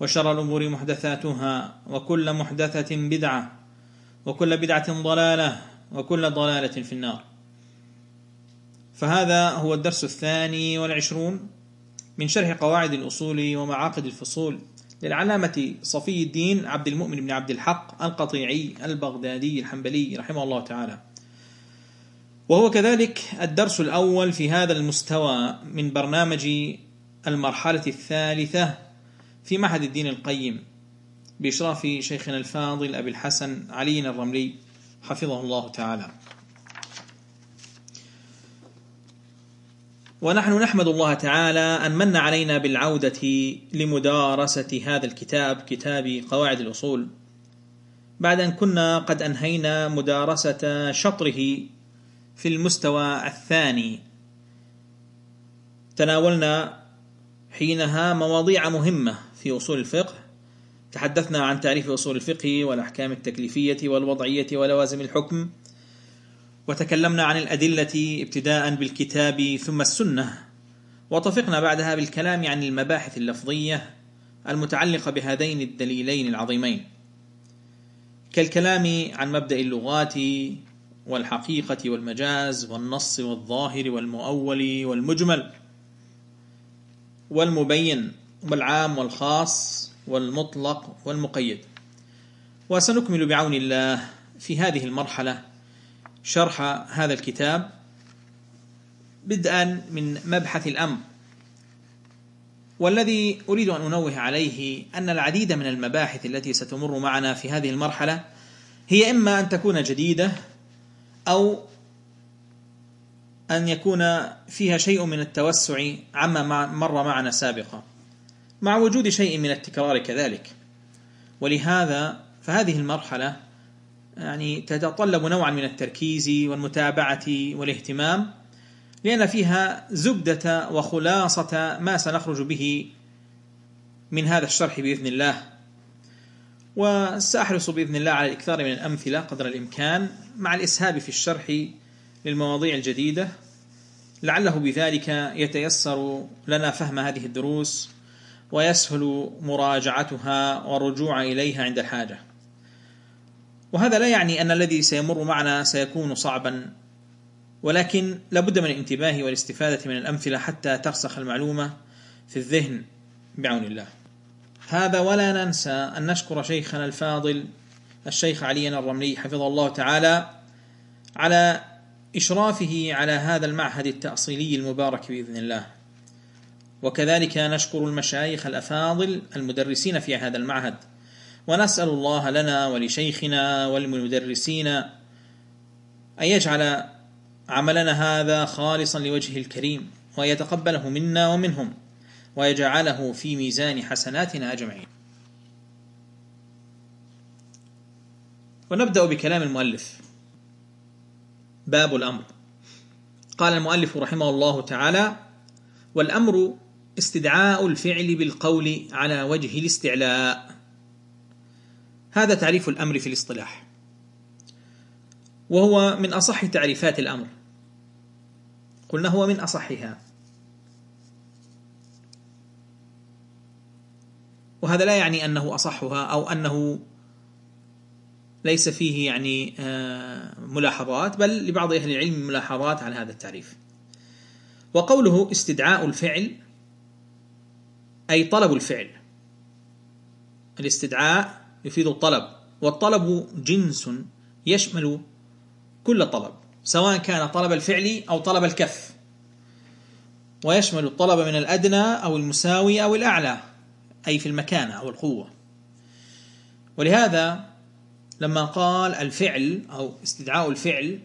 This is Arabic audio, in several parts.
وشر الأمور محدثاتها وكل محدثة بدعة وكل بدعة ضلالة وكل ضلالة في النار. فهذا هو الدرس الثاني والعشرون من شرح قواعد الأصول ومعاقد الفصول للعلامة صفي الدين عبد المؤمن بن عبد الحق القطيعي البغدادي الحنبلي رحمه الله تعالى. وهو كذلك الدرس الأول في هذا المستوى من برنامج المرحلة الثالثة في معهد الدين القيم بإشراف شيخنا الفاضل أبي الحسن علي الرملي حفظه الله تعالى. ونحن نحمد الله تعالى أن من علينا بالعودة لمدارسة هذا الكتاب كتاب قواعد الأصول. بعد أن كنا قد أنهينا مدارسة شطره في المستوى الثاني. تناولنا حينها مواضيع مهمة في أصول الفقه. تحدثنا عن تعريف أصول الفقه والأحكام التكليفية والوضعية ولوازم الحكم. وتكلمنا عن الأدلة ابتداء بالكتاب ثم السنة. وطفقنا بعدها بالكلام عن المباحث اللفظية المتعلقة بهذين الدليلين العظيمين. كالكلام عن مبدأ اللغات والحقيقة والمجاز والنص والظاهر والمؤول والمجمل. والمبين والعام والخاص والمطلق والمقيد. وسنكمل بعون الله في هذه المرحلة شرح هذا الكتاب بدءا من مبحث الأمر والذي أريد أن أنوه عليه أن العديد من المباحث التي ستمر معنا في هذه المرحلة هي إما أن تكون جديدة أو أن يكون فيها شيء من التوسع عما مر معنا سابقا. مع وجود شيء من التكرار كذلك. ولهذا فهذه المرحلة يعني تتطلب نوعا من التركيز والمتابعة والاهتمام لأن فيها زبدة وخلاصة ما سنخرج به من هذا الشرح بإذن الله. وسأحرص بإذن الله على الإكثار من الأمثلة قدر الإمكان مع الإسهاب في الشرح للمواضيع الجديدة. لعله بذلك يتيسر لنا فهم هذه الدروس ويسهل مراجعتها والرجوع إليها عند الحاجة. وهذا لا يعني أن الذي سيمر معنا سيكون صعبا ولكن لابد من الانتباه والاستفادة من الأمثلة حتى ترسخ المعلومة في الذهن بعون الله. هذا ولا ننسى أن نشكر شيخنا الفاضل الشيخ علي الرملي حفظه الله تعالى على إشرافه على هذا المعهد التأصيلي المبارك بإذن الله. وكذلك نشكر المشايخ الأفاضل المدرسين في هذا المعهد. ونسأل الله لنا ولشيخنا والمدرسين أن يجعل عملنا هذا خالصا لوجهه الكريم ويتقبله منا ومنهم ويجعله في ميزان حسناتنا أجمعين. ونبدأ بكلام المؤلف. باب الأمر. قال المؤلف رحمه الله تعالى والأمر استدعاء الفعل بالقول على وجه الاستعلاء. هذا تعريف الأمر في الاصطلاح. وهو من أصح تعريفات الأمر. قلنا هو من أصحها. وهذا لا يعني أنه أصحها أو أنه ليس فيه يعني آه، ملاحظات بل لبعض أهل العلم ملاحظات على هذا التعريف. وقوله استدعاء الفعل أي طلب الفعل. الاستدعاء يفيد الطلب والطلب جنس يشمل كل طلب سواء كان طلب الفعل أو طلب الكف. ويشمل الطلب من الأدنى أو المساوي أو الأعلى أي في المكانة أو القوة. ولهذا لما قال الفعل أو استدعاء الفعل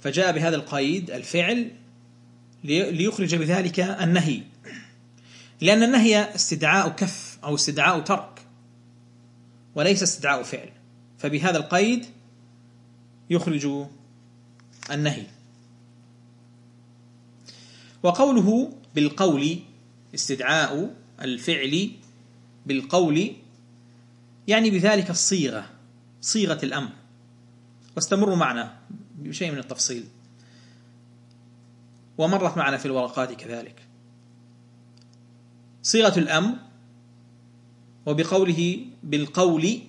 فجاء بهذا القيد الفعل ليخرج بذلك النهي. لأن النهي استدعاء كف أو استدعاء ترك وليس استدعاء فعل. فبهذا القيد يخرج النهي. وقوله بالقول استدعاء الفعل بالقول يعني بذلك الصيغة صيغة الأمر. واستمروا معنا بشيء من التفصيل. ومرت معنا في الورقات كذلك. صيغة الأمر وبقوله بالقول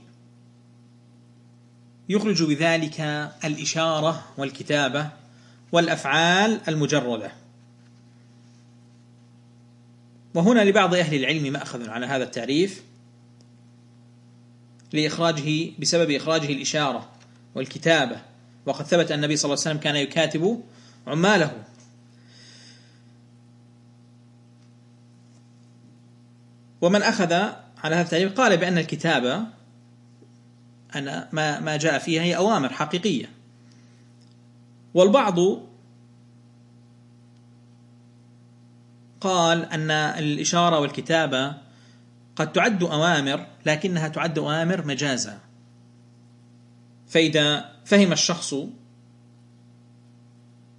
يخرج بذلك الإشارة والكتابة والأفعال المجردة. وهنا لبعض أهل العلم مأخذ على هذا التعريف لإخراجه بسبب إخراجه الإشارة والكتابة. وقد ثبت أن النبي صلى الله عليه وسلم كان يكاتب عماله. ومن أخذ على هذا التعريف قال بأن الكتابة أن ما ما جاء فيها هي أوامر حقيقية. والبعض قال أن الإشارة والكتابة قد تعد أوامر لكنها تعد أوامر مجازا. فإذا فهم الشخص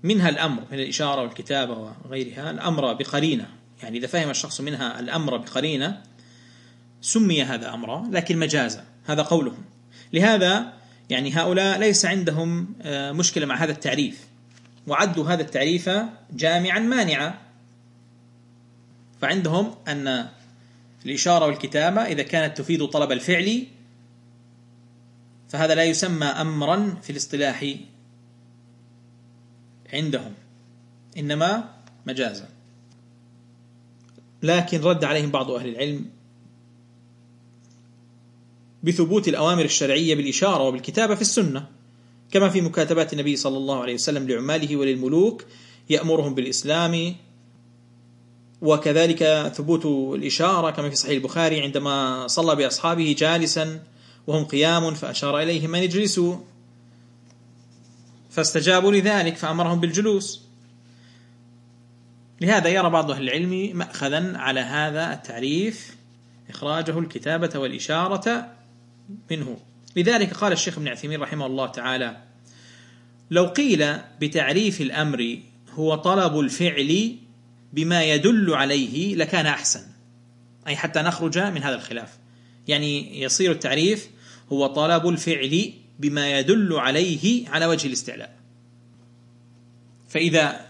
منها الأمر من الإشارة والكتابة وغيرها الأمر بقرينة. يعني إذا فهم الشخص منها الأمر بقرينة سمي هذا أمرا لكن مجازا. هذا قولهم. لهذا يعني هؤلاء ليس عندهم آه، مشكلة مع هذا التعريف. وعدوا هذا التعريف جامعا مانعا. فعندهم أن الإشارة والكتابة إذا كانت تفيد طلب الفعل فهذا لا يسمى أمرا في الاصطلاح عندهم. إنما مجازا. لكن رد عليهم بعض أهل العلم بثبوت الأوامر الشرعية بالإشارة وبالكتابة في السنة كما في مكاتبات النبي صلى الله عليه وسلم لعماله وللملوك يأمرهم بالإسلام وكذلك ثبوت الإشارة كما في صحيح البخاري عندما صلى بأصحابه جالسا وهم قيام فأشار إليهم أن يجلسوا فاستجابوا لذلك فأمرهم بالجلوس. لهذا يرى بعض أهل العلم مأخذا على هذا التعريف. إخراجه الكتابة والإشارة منه. لذلك قال الشيخ ابن عثيمين رحمه الله تعالى لو قيل بتعريف الأمر هو طلب الفعل بما يدل عليه لكان أحسن. أي حتى نخرج من هذا الخلاف. يعني يصير التعريف هو طلب الفعل بما يدل عليه على وجه الاستعلاء. فإذا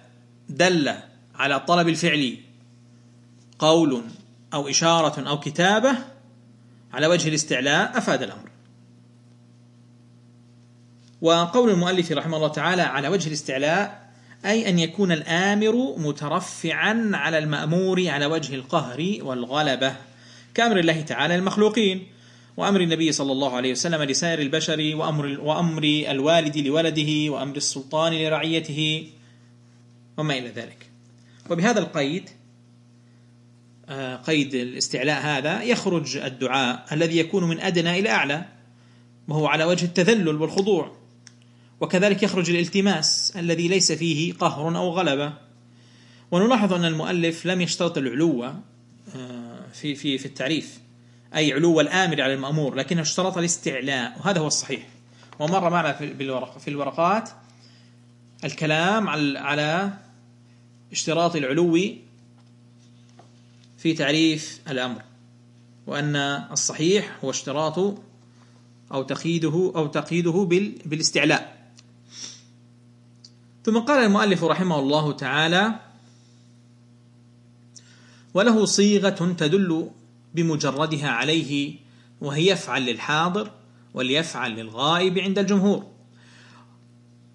دل على طلب الفعل قول أو إشارة أو كتابة على وجه الاستعلاء أفاد الأمر. وقول المؤلف رحمه الله تعالى على وجه الاستعلاء أي أن يكون الآمر مترفعا على المأمور على وجه القهر والغلبة كأمر الله تعالى المخلوقين وأمر النبي صلى الله عليه وسلم لسائر البشر وأمر, وأمر الوالد لولده وأمر السلطان لرعيته وما إلى ذلك. وبهذا القيد آه، قيد الاستعلاء هذا يخرج الدعاء الذي يكون من أدنى إلى أعلى وهو على وجه التذلل والخضوع. وكذلك يخرج الالتماس الذي ليس فيه قهر أو غلبة. ونلاحظ أن المؤلف لم يشترط العلو آه، في في في التعريف أي علو الآمر على المأمور لكنه اشترط الاستعلاء وهذا هو الصحيح. ومر معنا في الورقات الكلام على اشتراط العلو في تعريف الأمر وأن الصحيح هو اشتراط أو تقييده أو تقييده بالاستعلاء. ثم قال المؤلف رحمه الله تعالى وله صيغة تدل بمجردها عليه وهي يفعل للحاضر وليفعل للغائب عند الجمهور.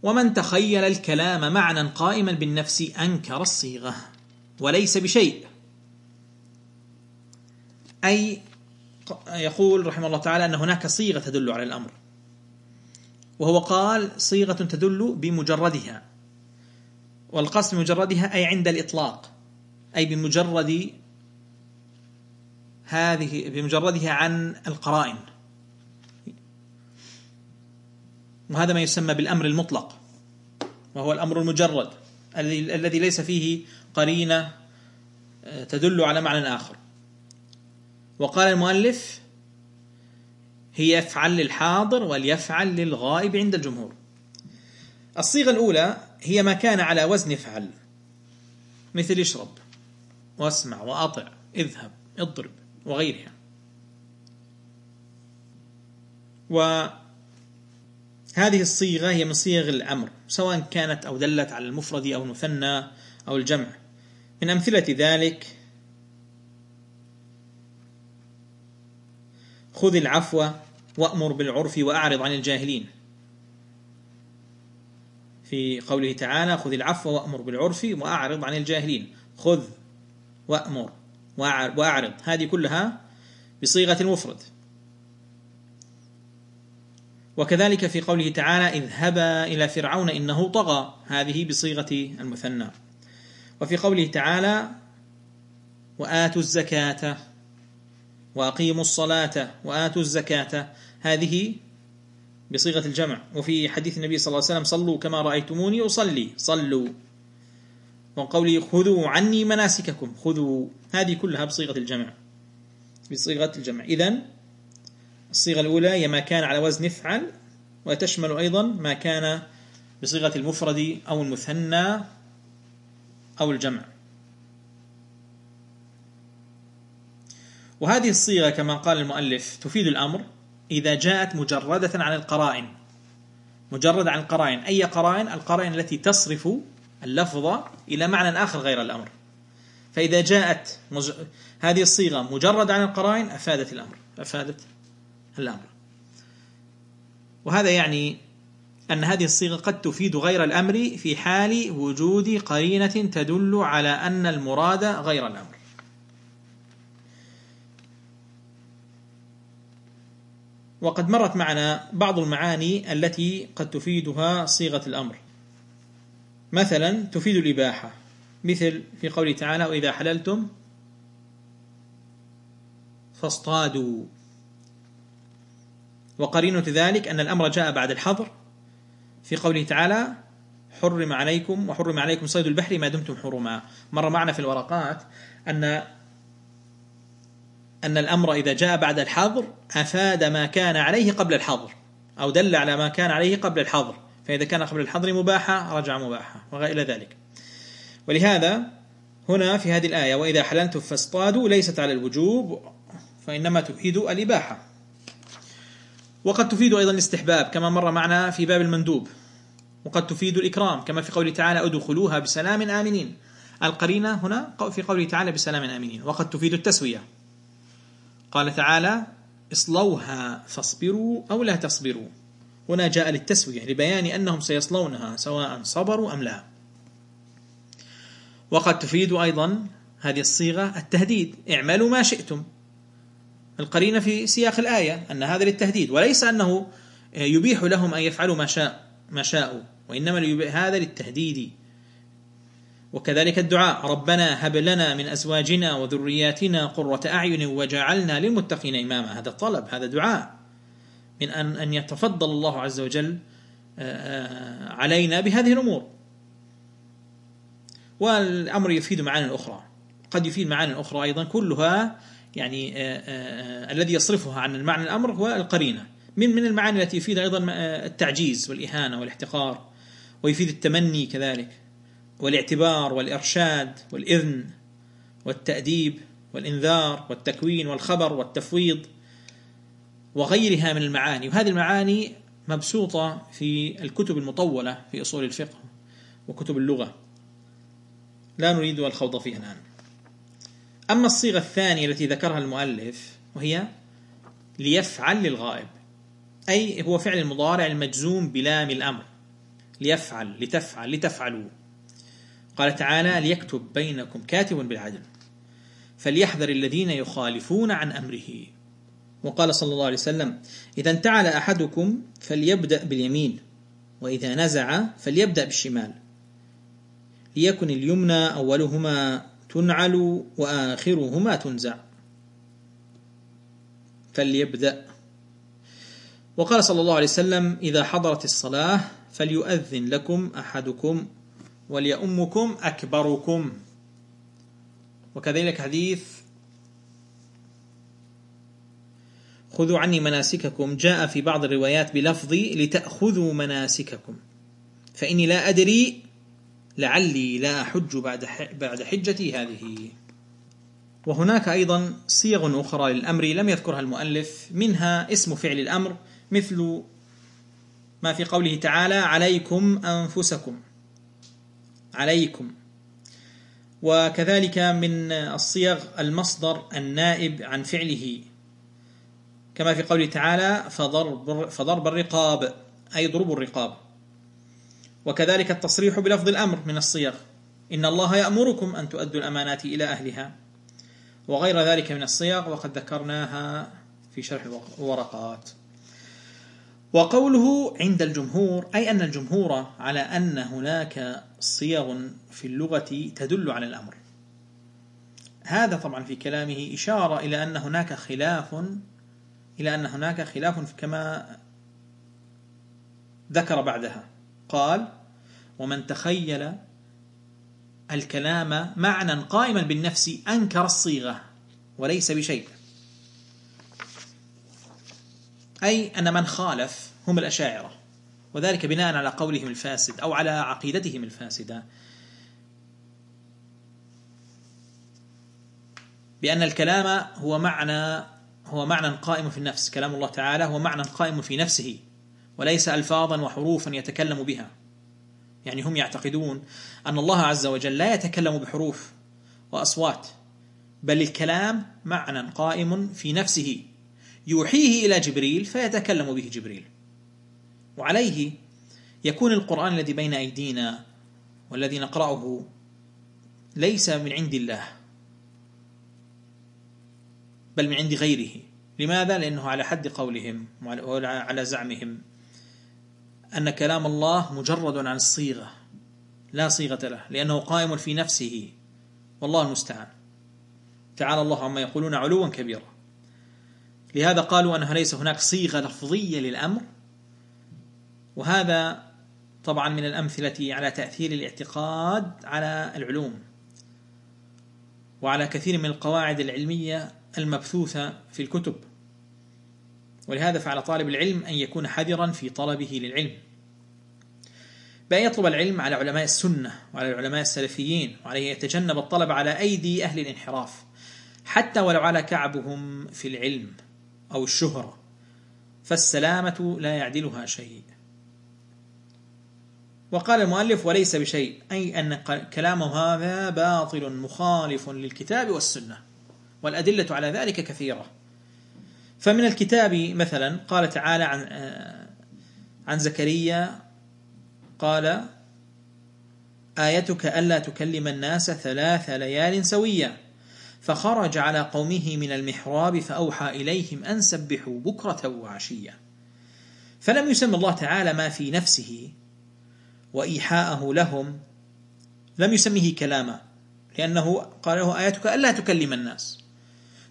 ومن تخيل الكلام معنى قائما بالنفس أنكر الصيغة وليس بشيء. أي يقول رحمه الله تعالى أن هناك صيغة تدل على الأمر وهو قال صيغة تدل بمجردها والقصد بمجردها أي عند الإطلاق أي بمجرد هذه بمجردها عن القرائن. وهذا ما يسمى بالأمر المطلق وهو الأمر المجرد الذي ليس فيه قرينة آه، تدل على معنى آخر. وقال المؤلف هي يفعل للحاضر وليفعل للغائب عند الجمهور. الصيغة الأولى هي ما كان على وزن افعل مثل اشرب واسمع وأطع اذهب اضرب وغيرها. وهذه الصيغة هي من صيغ الأمر سواء كانت أو دلت على المفرد أو المثنى أو الجمع. من أمثلة ذلك خذ العفو وأمر بالعرف وأعرض عن الجاهلين. في قوله تعالى خذ العفو وأمر بالعرف وأعرض عن الجاهلين. خذ وأمر وأعرض. هذه كلها بصيغة المفرد. وكذلك في قوله تعالى اذهبا إلى فرعون إنه طغى. هذه بصيغة المثنى. وفي قوله تعالى وآتوا الزكاة وأقيموا الصلاة وآتوا الزكاة. هذه بصيغة الجمع. وفي حديث النبي صلى الله عليه وسلم صلوا كما رأيتموني أصلي. صلوا. وقولي خذوا عني مناسككم. خذوا. هذه كلها بصيغة الجمع. بصيغة الجمع. إذن الصيغة الأولى هي ما كان على وزن افعل وتشمل أيضا ما كان بصيغة المفرد أو المثنى أو الجمع. وهذه الصيغة كما قال المؤلف تفيد الأمر إذا جاءت مجردة عن القرائن. مجرد عن القرائن. أي قرائن؟ القرائن التي تصرف اللفظ إلى معنى آخر غير الأمر. فإذا جاءت مج... هذه الصيغة مجرد عن القرائن أفادت الأمر. أفادت الأمر. وهذا يعني أن هذه الصيغة قد تفيد غير الأمر في حال وجود قرينة تدل على أن المراد غير الأمر. وقد مرت معنا بعض المعاني التي قد تفيدها صيغة الأمر. مثلا تفيد الإباحة مثل في قوله تعالى وإذا حللتم فاصطادوا. وقرينة ذلك أن الأمر جاء بعد الحظر. في قوله تعالى حرم عليكم وحرم عليكم صيد البحر ما دمتم حرما. مر معنا في الورقات أن أن الأمر إذا جاء بعد الحظر أفاد ما كان عليه قبل الحظر أو دل على ما كان عليه قبل الحظر فإذا كان قبل الحظر مباحة رجع مباحة وإلى ذلك. ولهذا هنا في هذه الآية وإذا حللتم فاصطادوا ليست على الوجوب فإنما تفيد الإباحة. وقد تفيد أيضا الاستحباب كما مر معنا في باب المندوب. وقد تفيد الإكرام كما في قوله تعالى ادخلوها بسلام آمنين. القرينة هنا في قوله تعالى بسلام آمنين. وقد تفيد التسوية. قال تعالى اصلوها فاصبروا أو لا تصبروا. هنا جاء للتسوية لبيان أنهم سيصلونها سواء صبروا أم لا. وقد تفيد أيضا هذه الصيغة التهديد اعملوا ما شئتم. القرينة في سياق الآية أن هذا للتهديد وليس أنه يبيح لهم أن يفعلوا ما شاء ما شاءوا وإنما هذا للتهديد. وكذلك الدعاء ربنا هب لنا من أزواجنا وذرياتنا قرة أعين وجعلنا للمتقين إماما. هذا طلب هذا دعاء. من أن أن يتفضل الله عز وجل علينا بهذه الأمور. والأمر يفيد معاني أخرى قد يفيد معاني أخرى أيضا كلها يعني الذي يصرفها عن المعنى الأمر هو القرينة. من من المعاني التي يفيد أيضا التعجيز والإهانة والاحتقار ويفيد التمني كذلك والاعتبار والإرشاد والإذن والتأديب والإنذار والتكوين والخبر والتفويض وغيرها من المعاني. وهذه المعاني مبسوطة في الكتب المطولة في أصول الفقه وكتب اللغة. لا نريد الخوض فيها الآن. أما الصيغة الثانية التي ذكرها المؤلف وهي ليفعل للغائب أي هو فعل المضارع المجزوم بلام الأمر. ليفعل لتفعل لتفعلوا. قال تعالى ليكتب بينكم كاتب بالعدل فليحذر الذين يخالفون عن أمره. وقال صلى الله عليه وسلم إذا انتعل أحدكم فليبدأ باليمين وإذا نزع فليبدأ بالشمال. ليكن اليمنى أولهما. تنعل وآخرهما تنزع. فليبدأ. وقال صلى الله عليه وسلم إذا حضرت الصلاة فليؤذن لكم أحدكم وليؤمكم أكبركم. وكذلك حديث خذوا عني مناسككم. جاء في بعض الروايات بلفظ لتأخذوا مناسككم. فإني لا أدري لعلي لا أحج بعد بعد حجتي هذه. وهناك أيضا صيغ أخرى للأمر لم يذكرها المؤلف منها اسم فعل الأمر مثل ما في قوله تعالى عليكم أنفسكم عليكم. وكذلك من الصيغ المصدر النائب عن فعله. كما في قوله تعالى فضرب, فضرب الرقاب أي ضرب الرقاب. وكذلك التصريح بلفظ الأمر من الصيغ. إن الله يأمركم أن تؤدوا الأمانات إلى أهلها. وغير ذلك من الصيغ وقد ذكرناها في شرح الورقات. وقوله عند الجمهور أي أن الجمهور على أن هناك صيغ في اللغة تدل على الأمر. هذا طبعا في كلامه إشارة إلى أن هناك خلاف إلى أن هناك خلاف كما ذكر بعدها. قال ومن تخيل الكلام معنى قائما بالنفس أنكر الصيغة وليس بشيء أي أن من خالف هم الأشاعرة وذلك بناء على قولهم الفاسد أو على عقيدتهم الفاسدة. بأن الكلام هو معنى هو معنى قائم في النفس كلام الله تعالى هو معنى قائم في نفسه. وليس ألفاظا وحروفا يتكلم بها. يعني هم يعتقدون أن الله عز وجل لا يتكلم بحروف وأصوات بل الكلام معنى قائم في نفسه يوحيه إلى جبريل فيتكلم به جبريل. وعليه يكون القرآن الذي بين أيدينا والذي نقرأه ليس من عند الله بل من عند غيره. لماذا؟ لأنه على حد قولهم وعلى زعمهم. أن كلام الله مجرد عن الصيغة لا صيغة له لأنه قائم في نفسه والله المستعان. تعالى الله عما يقولون علوا كبيرا. لهذا قالوا أنها ليس هناك صيغة لفظية للأمر وهذا طبعا من الأمثلة على تأثير الاعتقاد على العلوم وعلى كثير من القواعد العلمية المبثوثة في الكتب. ولهذا فعلى طالب العلم أن يكون حذرا في طلبه للعلم. بأن يطلب العلم على علماء السنة وعلى العلماء السلفيين وعليه يتجنب الطلب على أيدي أهل الانحراف حتى ولو على كعبهم في العلم أو الشهرة. فالسلامة لا يعدلها شيء. وقال المؤلف وليس بشيء. أي أن كلامه هذا باطل مخالف للكتاب والسنة والأدلة على ذلك كثيرة. فمن الكتاب مثلا قال تعالى عن عن زكريا قال آيتك ألا تكلم الناس ثلاث ليال سويا فخرج على قومه من المحراب فأوحى إليهم أن سبحوا بكرة وعشية. فلم يسم الله تعالى ما في نفسه وإيحاءه لهم لم يسميه كلاما لأنه قال له آياتك ألا تكلم الناس.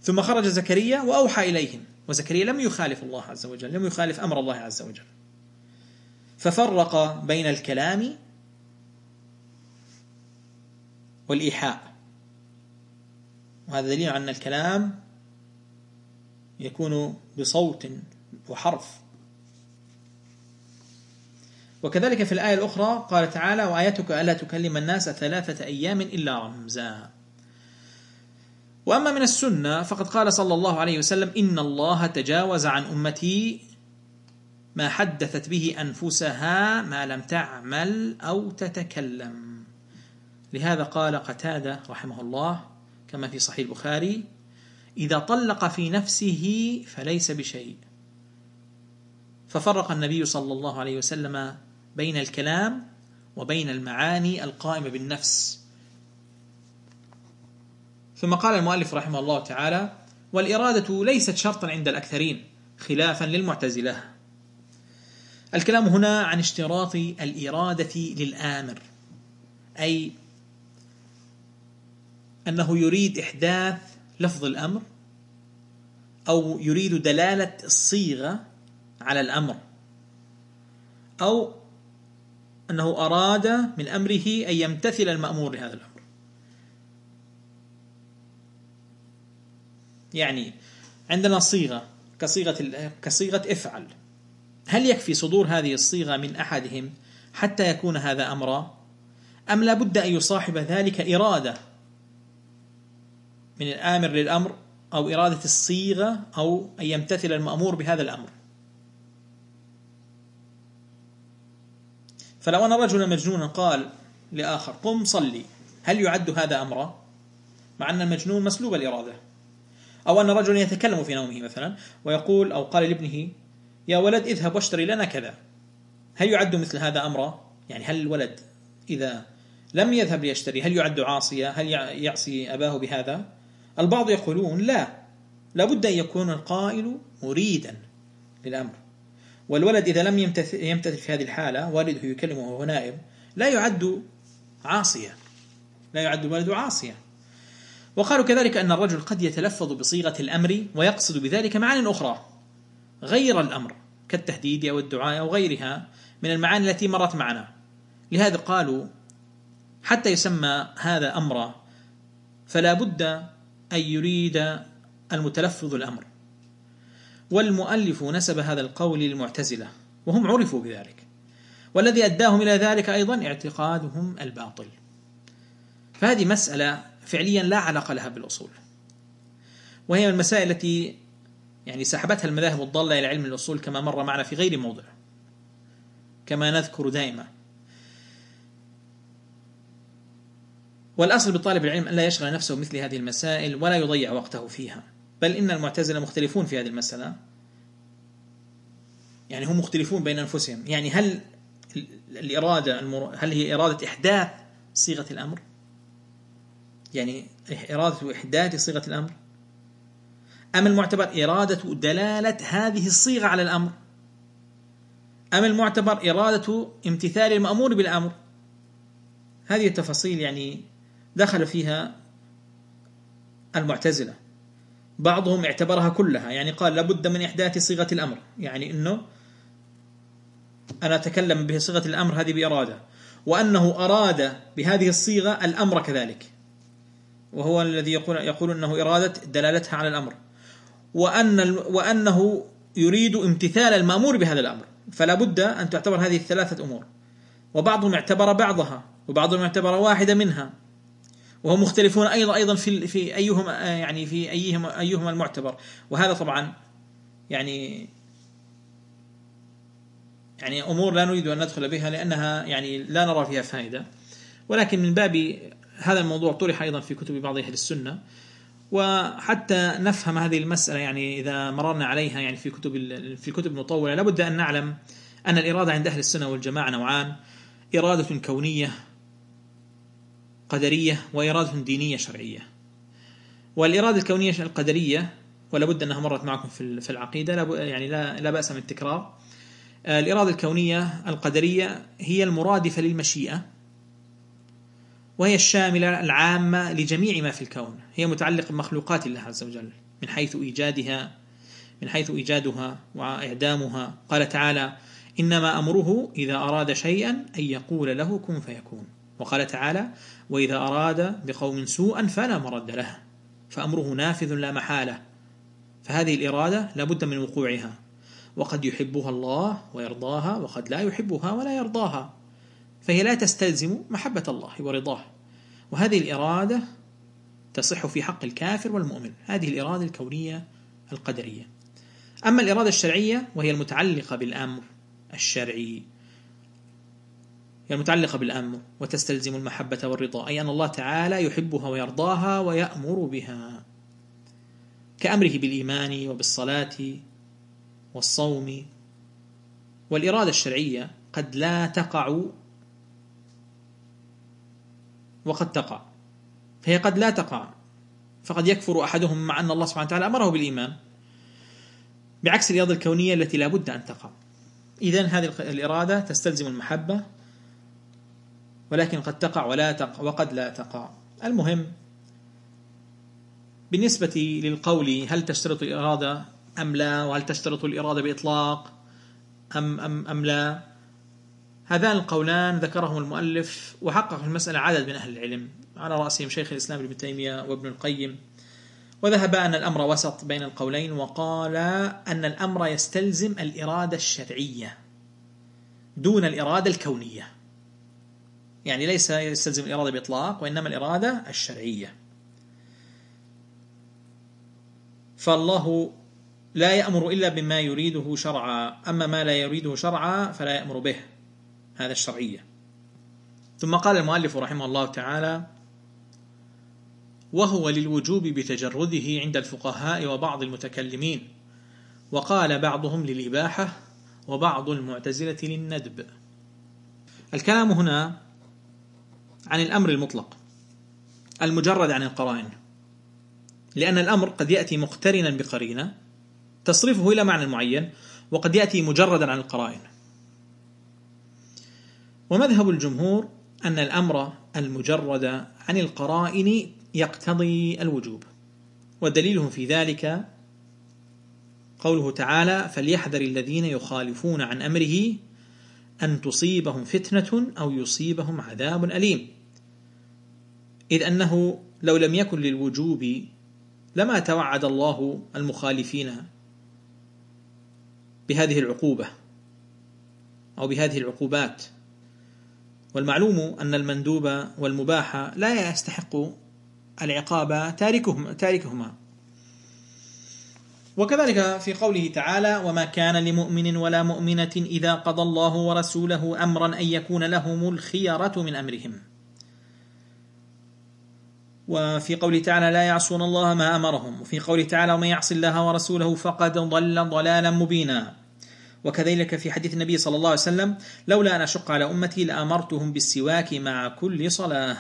ثم خرج زكريا وأوحى إليهم. وزكريا لم يخالف الله عز وجل لم يخالف أمر الله عز وجل. ففرق بين الكلام والإيحاء. وهذا دليل أن الكلام يكون بصوت وحرف. وكذلك في الآية الأخرى قال تعالى وآيتك ألا تكلم الناس ثلاثة أيام إلا رمزا. وأما من السنة فقد قال صلى الله عليه وسلم إن الله تجاوز عن أمتي ما حدثت به أنفسها ما لم تعمل أو تتكلم. لهذا قال قتادة رحمه الله كما في صحيح البخاري إذا طلق في نفسه فليس بشيء. ففرق النبي صلى الله عليه وسلم بين الكلام وبين المعاني القائمة بالنفس. ثم قال المؤلف رحمه الله تعالى والإرادة ليست شرطا عند الأكثرين خلافا للمعتزلة. الكلام هنا عن اشتراط الإرادة للآمر أي أنه يريد إحداث لفظ الأمر أو يريد دلالة الصيغة على الأمر أو أنه أراد من أمره أن يمتثل المأمور لهذا الأمر. يعني عندنا صيغة كصيغة كصيغة افعل. هل يكفي صدور هذه الصيغة من أحدهم حتى يكون هذا أمرا؟ أم لا بد أن يصاحب ذلك إرادة من الآمر للأمر أو إرادة الصيغة أو أن يمتثل المأمور بهذا الأمر؟ فلو أن رجلا مجنونا قال لآخر قم صلي هل يعد هذا أمرا؟ مع أن المجنون مسلوب الإرادة. أو أن رجلا يتكلم في نومه مثلا ويقول أو قال لابنه يا ولد اذهب واشتري لنا كذا. هل يعد مثل هذا أمرا؟ يعني هل الولد إذا لم يذهب ليشتري هل يعد عاصيا؟ هل يعصي أباه بهذا؟ البعض يقولون لا لابد أن يكون القائل مريدا للأمر. والولد إذا لم يمتثل في هذه الحالة والده يكلمه وهو نائم لا يعد عاصيا. لا يعد الولد عاصيا. وقالوا كذلك أن الرجل قد يتلفظ بصيغة الأمر ويقصد بذلك معان أخرى غير الأمر كالتهديد أو الدعاء أو غيرها من المعاني التي مرت معنا. لهذا قالوا حتى يسمى هذا أمرا فلا بد أن يريد المتلفظ الأمر. والمؤلف نسب هذا القول للمعتزلة وهم عرفوا بذلك. والذي أداهم إلى ذلك أيضا اعتقادهم الباطل. فهذه مسألة فعليا لا علاقة لها بالأصول. وهي من المسائل التي يعني سحبتها المذاهب الضالة إلى علم الأصول كما مر معنا في غير موضع. كما نذكر دائما. والأصل بطالب العلم أن لا يشغل نفسه بمثل هذه المسائل ولا يضيع وقته فيها. بل إن المعتزلة مختلفون في هذه المسألة. يعني هم مختلفون بين أنفسهم. يعني هل الإرادة هل هي إرادة إحداث صيغة الأمر؟ يعني إرادة إحداث صيغة الأمر. أم المعتبر إرادة دلالة هذه الصيغة على الأمر؟ أم المعتبر إرادة امتثال المأمور بالأمر؟ هذه التفاصيل يعني دخل فيها المعتزلة. بعضهم اعتبرها كلها يعني قال لابد من إحداث صيغة الأمر. يعني أنه أنا أتكلم بصيغة الأمر هذه بإرادة وأنه أراد بهذه الصيغة الأمر كذلك. وهو الذي يقول يقول أنه إرادة دلالتها على الأمر. وأن وأنه يريد امتثال المأمور بهذا الأمر. فلا بد أن تعتبر هذه الثلاثة أمور. وبعضهم اعتبر بعضها وبعضهم اعتبر واحدة منها. وهم مختلفون أيضا أيضا في في ايهم يعني في ايهما أيهما المعتبر. وهذا طبعا يعني يعني أمور لا نريد أن ندخل بها لأنها يعني لا نرى فيها فائدة. ولكن من باب هذا الموضوع طرح أيضا في كتب بعض أهل السنة وحتى نفهم هذه المسألة يعني إذا مررنا عليها يعني في كتب في الكتب المطولة لابد أن نعلم أن الإرادة عند أهل السنة والجماعة نوعان إرادة كونية قدرية وإرادة دينية شرعية. والإرادة الكونية القدرية ولا بد أنها مرت معكم في العقيدة لا يعني لا, لا بأس من التكرار. الإرادة الكونية القدرية هي المرادفة للمشيئة وهي الشاملة العامة لجميع ما في الكون. هي متعلقة بمخلوقات الله عز وجل من حيث إيجادها من حيث إيجادها وإعدامها. قال تعالى إنما أمره إذا أراد شيئا أن يقول له كن فيكون. وقال تعالى وإذا أراد بقوم سوءا فلا مرد له. فأمره نافذ لا محالة. فهذه الإرادة لابد من وقوعها. وقد يحبها الله ويرضاها وقد لا يحبها ولا يرضاها. فهي لا تستلزم محبة الله ورضاه. وهذه الإرادة تصح في حق الكافر والمؤمن. هذه الإرادة الكونية القدرية. أما الإرادة الشرعية وهي المتعلقة بالأمر الشرعي هي المتعلقة بالأمر وتستلزم المحبة والرضا أي أن الله تعالى يحبها ويرضاها ويأمر بها. كأمره بالإيمان وبالصلاة والصوم. والإرادة الشرعية قد لا تقع وقد تقع. فهي قد لا تقع. فقد يكفر أحدهم مع أن الله سبحانه وتعالى أمره بالإيمان. بعكس الإرادة الكونية التي لا بد أن تقع. إذن هذه الإرادة تستلزم المحبة ولكن قد تقع ولا تقع وقد لا تقع. المهم بالنسبة للقول هل تشترط الإرادة أم لا وهل تشترط الإرادة بإطلاق أم, أم, أم لا هذان القولان ذكرهم المؤلف وحقق في المسألة عدد من أهل العلم على رأسهم شيخ الإسلام ابن تيمية وابن القيم. وذهب أن الأمر وسط بين القولين وقال أن الأمر يستلزم الإرادة الشرعية دون الإرادة الكونية. يعني ليس يستلزم الإرادة بإطلاق وإنما الإرادة الشرعية. فالله لا يأمر إلا بما يريده شرعا أما ما لا يريده شرعا فلا يأمر به. هذا الشرعية. ثم قال المؤلف رحمه الله تعالى وهو للوجوب بتجرده عند الفقهاء وبعض المتكلمين وقال بعضهم للإباحة وبعض المعتزلة للندب. الكلام هنا عن الأمر المطلق المجرد عن القرائن لأن الأمر قد يأتي مقترنا بقرينة تصرفه إلى معنى معين وقد يأتي مجردا عن القرائن. ومذهب الجمهور أن الأمر المجرد عن القرائن يقتضي الوجوب ودليلهم في ذلك قوله تعالى فليحذر الذين يخالفون عن أمره أن تصيبهم فتنة أو يصيبهم عذاب أليم. إذ أنه لو لم يكن للوجوب لما توعد الله المخالفين بهذه العقوبة أو بهذه العقوبات. والمعلوم أن المندوب والمباح لا يستحق العقاب تاركهم تاركهما. وكذلك في قوله تعالى وما كان لمؤمن ولا مؤمنة إذا قضى الله ورسوله أمرا أن يكون لهم الخيرة من أمرهم. وفي قوله تعالى لا يعصون الله ما أمرهم. وفي قوله تعالى ومن يعص الله ورسوله فقد ضل ضلالا مبينا. وكذلك في حديث النبي صلى الله عليه وسلم لولا أن أشق على أمتي لأمرتهم بالسواك مع كل صلاة.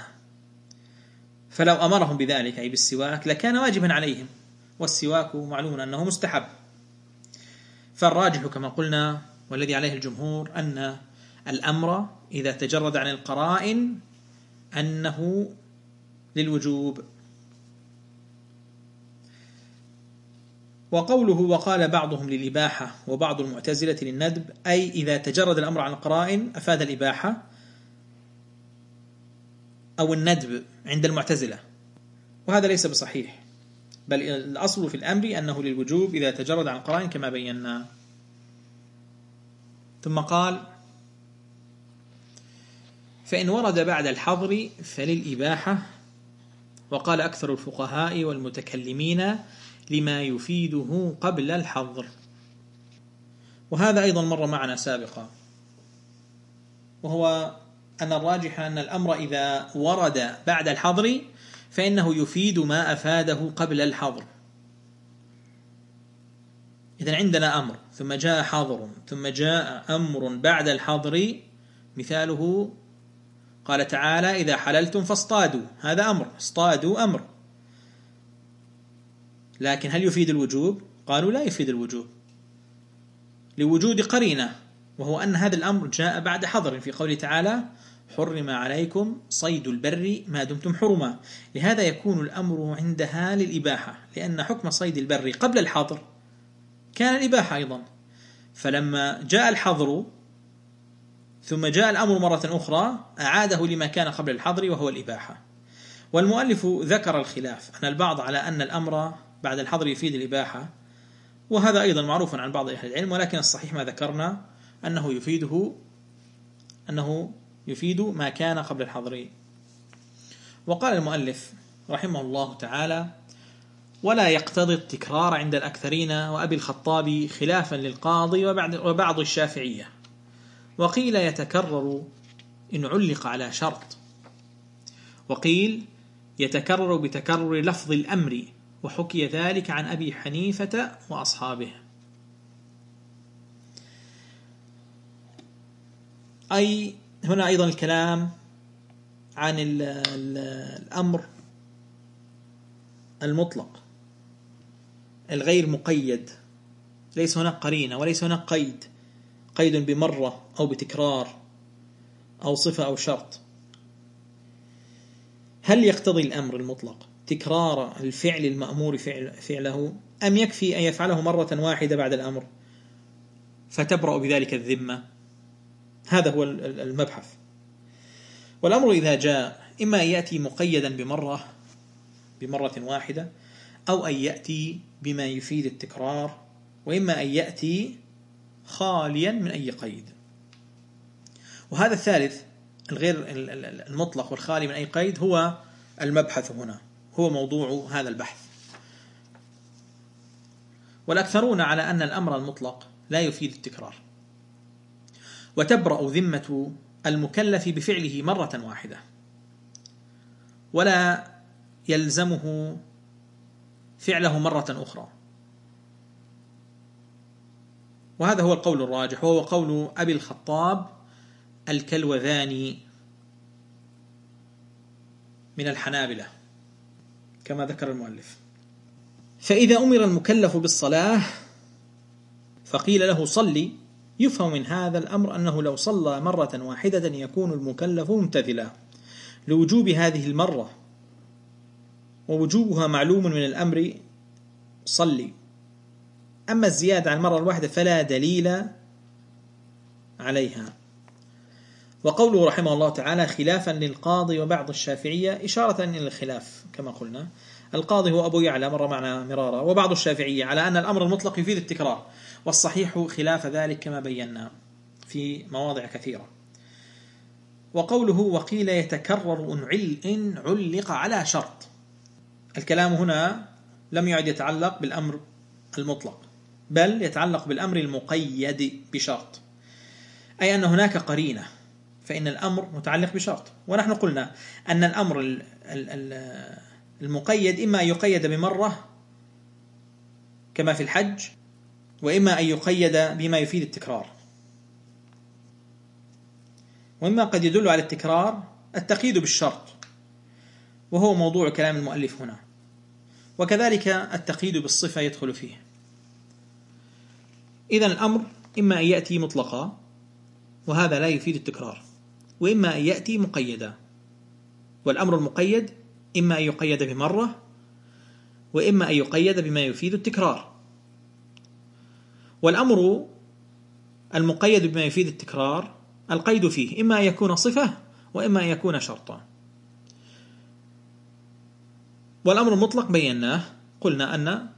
فلو أمرهم بذلك أي بالسواك لكان واجبا عليهم والسواك معلوم أنه مستحب. فالراجح كما قلنا والذي عليه الجمهور أن الأمر إذا تجرد عن القرائن أنه للوجوب. وقوله وقال بعضهم للإباحة وبعض المعتزلة للندب أي إذا تجرد الأمر عن القرائن أفاد الإباحة أو الندب عند المعتزلة. وهذا ليس بصحيح. بل الأصل في الأمر أنه للوجوب إذا تجرد عن القرائن كما بينا. ثم قال فإن ورد بعد الحظر فللإباحة. وقال أكثر الفقهاء والمتكلمين لما يفيده قبل الحظر. وهذا أيضا مر معنا سابقا. وهو أن الراجح أن الأمر إذا ورد بعد الحظر فإنه يفيد ما أفاده قبل الحظر. إذا عندنا أمر ثم جاء حظر ثم جاء أمر بعد الحظر مثاله قال تعالى إذا حللتم فاصطادوا. هذا أمر اصطادوا أمر. لكن هل يفيد الوجوب؟ قالوا لا يفيد الوجوب. لوجود قرينة وهو أن هذا الأمر جاء بعد حظر. في قوله تعالى حرم عليكم صيد البر ما دمتم حرما. لهذا يكون الأمر عندها للإباحة لأن حكم صيد البر قبل الحظر كان الإباحة أيضا. فلما جاء الحظر ثم جاء الأمر مرة أخرى أعاده لما كان قبل الحظر وهو الإباحة. والمؤلف ذكر الخلاف. أن البعض على أن الأمر بعد الحظر يفيد الإباحة وهذا أيضا معروف عن بعض أهل العلم ولكن الصحيح ما ذكرنا أنه يفيده أنه يفيد ما كان قبل الحظر. وقال المؤلف رحمه الله تعالى ولا يقتضي التكرار عند الأكثرين وأبي الخطاب خلافا للقاضي وبعض الشافعية. وقيل يتكرر إن علق على شرط. وقيل يتكرر بتكرر لفظ الأمر وحكي ذلك عن أبي حنيفة وأصحابه. أي هنا أيضا الكلام عن الأمر المطلق الغير مقيد. ليس هناك قرينة وليس هناك قيد قيد بمرة أو بتكرار أو صفة أو شرط. هل يقتضي الأمر المطلق؟ تكرار الفعل المأمور فعل فعله أم يكفي أن يفعله مرة واحدة بعد الأمر؟ فتبرأ بذلك الذمة. هذا هو المبحث. والأمر إذا جاء إما أن يأتي مقيدا بمرة بمرة واحدة أو أن يأتي بما يفيد التكرار وإما أن يأتي خاليا من أي قيد. وهذا الثالث الغير المطلق والخالي من أي قيد هو المبحث هنا. هو موضوع هذا البحث. والأكثرون على أن الأمر المطلق لا يفيد التكرار. وتبرأ ذمة المكلف بفعله مرة واحدة. ولا يلزمه فعله مرة أخرى. وهذا هو القول الراجح وهو قول أبي الخطاب الكلوذاني من الحنابلة. كما ذكر المؤلف. فإذا أمر المكلف بالصلاة فقيل له صلي. يفهم من هذا الأمر أنه لو صلى مرة واحدة يكون المكلف ممتثلا. لوجوب هذه المرة ووجوبها معلوم من الأمر صلي. أما الزيادة عن المرة الواحدة فلا دليل عليها. وقوله رحمه الله تعالى خلافا للقاضي وبعض الشافعية إشارة إلى الخلاف كما قلنا. القاضي هو أبو يعلى مر معنا مرارا. وبعض الشافعية على أن الأمر المطلق يفيد التكرار والصحيح خلاف ذلك كما بينا في مواضع كثيرة. وقوله وقيل يتكرر إن علق على شرط. الكلام هنا لم يعد يتعلق بالأمر المطلق بل يتعلق بالأمر المقيد بشرط. أي أن هناك قرينة فإن الأمر متعلق بشرط. ونحن قلنا أن الأمر المقيد إما أن يقيد بمرة كما في الحج وإما أن يقيد بما يفيد التكرار. وإما قد يدل على التكرار التقييد بالشرط وهو موضوع كلام المؤلف هنا. وكذلك التقييد بالصفة يدخل فيه. إذا الأمر إما أن يأتي مطلقا وهذا لا يفيد التكرار. وإما أن يأتي مقيدا. والأمر المقيد إما أن يقيد بمرة وإما أن يقيد بما يفيد التكرار. والأمر المقيد بما يفيد التكرار القيد فيه إما أن يكون صفة وإما أن يكون شرطا. والأمر المطلق بيناه قلنا أن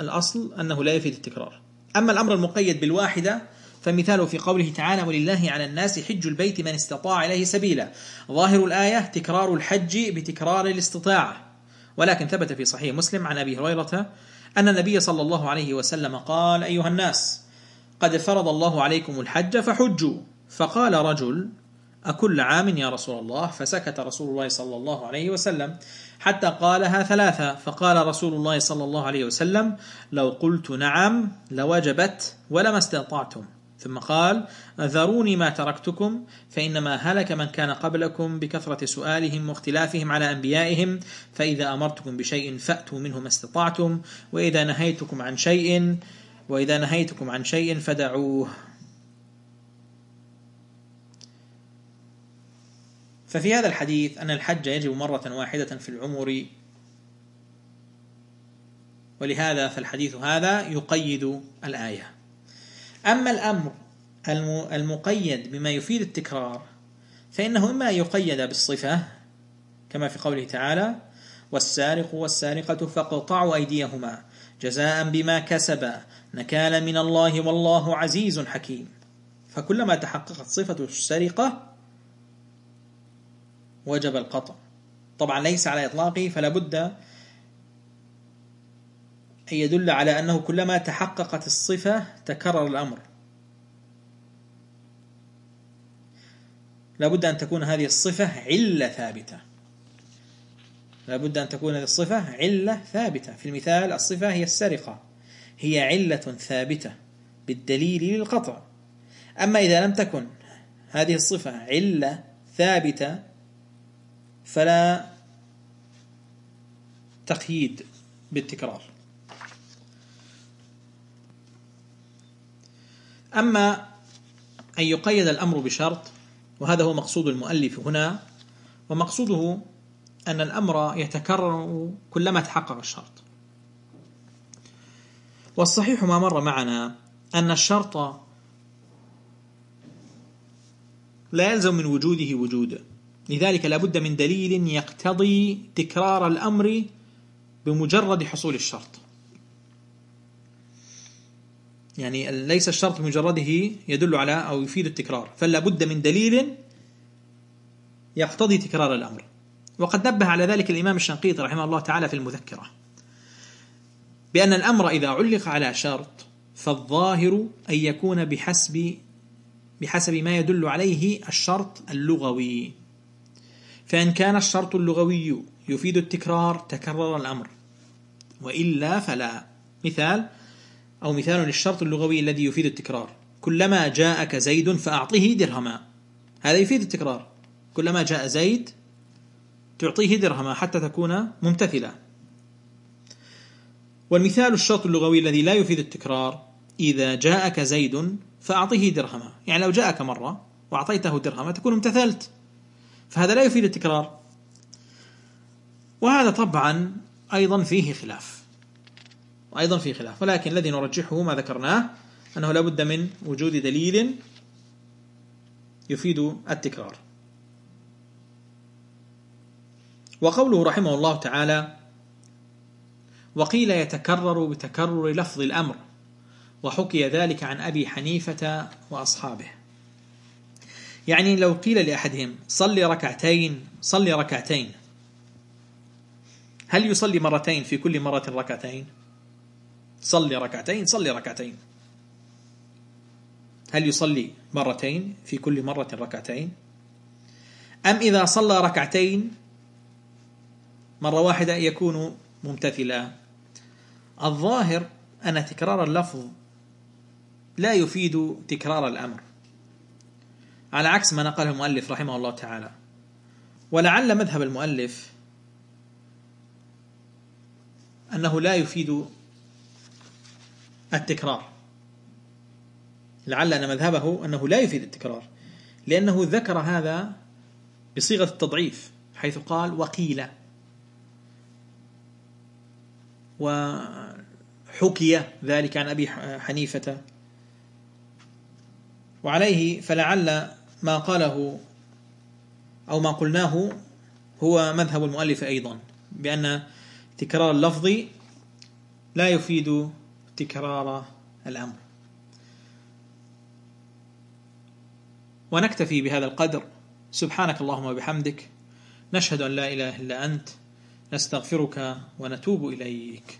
الأصل أنه لا يفيد التكرار. أما الأمر المقيد بالواحدة فمثاله في قوله تعالى ولله على الناس حج البيت من استطاع إليه سبيلا. ظاهر الآية تكرار الحج بتكرار الاستطاعة. ولكن ثبت في صحيح مسلم عن أبي هريرة أن النبي صلى الله عليه وسلم قال أيها الناس قد فرض الله عليكم الحج فحجوا. فقال رجل أكل عام يا رسول الله؟ فسكت رسول الله صلى الله عليه وسلم حتى قالها ثلاثة. فقال رسول الله صلى الله عليه وسلم لو قلت نعم لوجبت ولما استطعتم. ثم قال ذروني ما تركتكم فإنما هلك من كان قبلكم بكثرة سؤالهم واختلافهم على أنبيائهم فإذا أمرتكم بشيء فأتوا منه ما استطعتم وإذا نهيتكم عن شيء وإذا نهيتكم عن شيء فدعوه. ففي هذا الحديث أن الحج يجب مرة واحدة في العمر ولهذا فالحديث هذا يقيد الآية. أما الأمر المقيد بما يفيد التكرار فإنه إما يقيد بالصفة كما في قوله تعالى والسارق والسارقة فاقطعوا أيديهما جزاء بما كسبا نكالا من الله والله عزيز حكيم. فكلما تحققت صفة السرقة وجب القطع. طبعا ليس على إطلاقه فلا بد أن يدل على أنه كلما تحققت الصفة تكرر الأمر. لا بد أن تكون هذه الصفة علة ثابتة. لا بد أن تكون هذه الصفة علة ثابتة. في المثال الصفة هي السرقة. هي علة ثابتة بالدليل للقطع. أما إذا لم تكن هذه الصفة علة ثابتة فلا تقييد بالتكرار. أما أن يقيد الأمر بشرط وهذا هو مقصود المؤلف هنا ومقصوده أن الأمر يتكرر كلما تحقق الشرط. والصحيح ما مر معنا أن الشرط لا يلزم من وجوده وجود لذلك لا بد من دليل يقتضي تكرار الأمر بمجرد حصول الشرط. يعني ليس الشرط بمجرده يدل على أو يفيد التكرار فلا بد من دليل يقتضي تكرار الأمر. وقد نبه على ذلك الإمام الشنقيطي رحمه الله تعالى في المذكرة بأن الأمر إذا علق على شرط فالظاهر أن يكون بحسب بحسب ما يدل عليه الشرط اللغوي. فإن كان الشرط اللغوي يفيد التكرار تكرر الأمر وإلا فلا. مثال أو مثال للشرط اللغوي الذي يفيد التكرار. كلما جاءك زيد فأعطه درهما. هذا يفيد التكرار. كلما جاء زيد تعطيه درهما حتى تكون ممتثلا والمثال الشرط اللغوي الذي لا يفيد التكرار إذا جاءك زيد فأعطيه درهما. يعني لو جاءك مرة وأعطيته درهما تكون امتثلت. فهذا لا يفيد التكرار. وهذا طبعا أيضا فيه خلاف. وأيضا فيه خلاف. ولكن الذي نرجحه ما ذكرناه أنه لا بد من وجود دليل يفيد التكرار. وقوله رحمه الله تعالى وقيل يتكرر بتكرر لفظ الأمر وحكي ذلك عن أبي حنيفة وأصحابه. يعني لو قيل لأحدهم صلي ركعتين صلي ركعتين. هل يصلي مرتين في كل مرة ركعتين؟ صلي ركعتين صلي ركعتين. هل يصلي مرتين في كل مرة ركعتين؟ أم إذا صلى ركعتين مرة واحدة يكون ممتثلا؟ الظاهر أن تكرار اللفظ لا يفيد تكرار الأمر. على عكس ما نقله المؤلف رحمه الله تعالى. ولعل مذهب المؤلف أنه لا يفيد التكرار. لعل أن مذهبه أنه لا يفيد التكرار. لأنه ذكر هذا بصيغة التضعيف حيث قال وقيل. وحكي ذلك عن أبي حنيفة. وعليه فلعل ما قاله أو ما قلناه هو مذهب المؤلف أيضا بأن تكرار اللفظ لا يفيد تكرار الأمر. ونكتفي بهذا القدر. سبحانك اللهم وبحمدك. نشهد أن لا إله إلا أنت. نستغفرك ونتوب إليك.